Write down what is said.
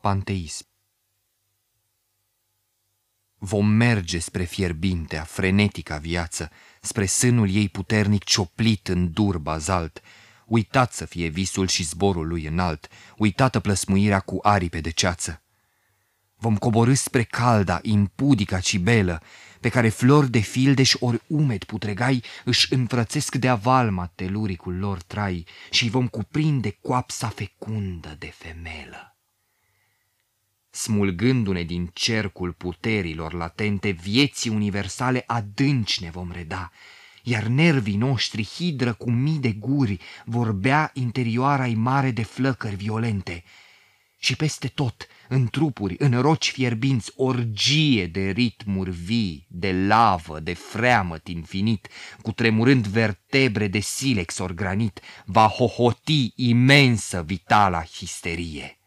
Panteism Vom merge spre fierbintea, frenetica viață, spre sânul ei puternic cioplit în dur bazalt, uitat să fie visul și zborul lui înalt, uitată plăsmuirea cu aripe de ceață. Vom coborâ spre calda, impudica cibelă, pe care flori de fildeș ori umed putregai își înfrățesc de avalma teluricul lor trai și vom cuprinde coapsa fecundă de femelă. Smulgându-ne din cercul puterilor latente, vieții universale adânci ne vom reda, iar nervii noștri, hidră cu mii de guri, vorbea interioara mare de flăcări violente. Și peste tot, în trupuri, în roci fierbinți, orgie de ritmuri vii, de lavă, de freamăt infinit, cu tremurând vertebre de silex ori granit, va hohoti imensă vitala histerie.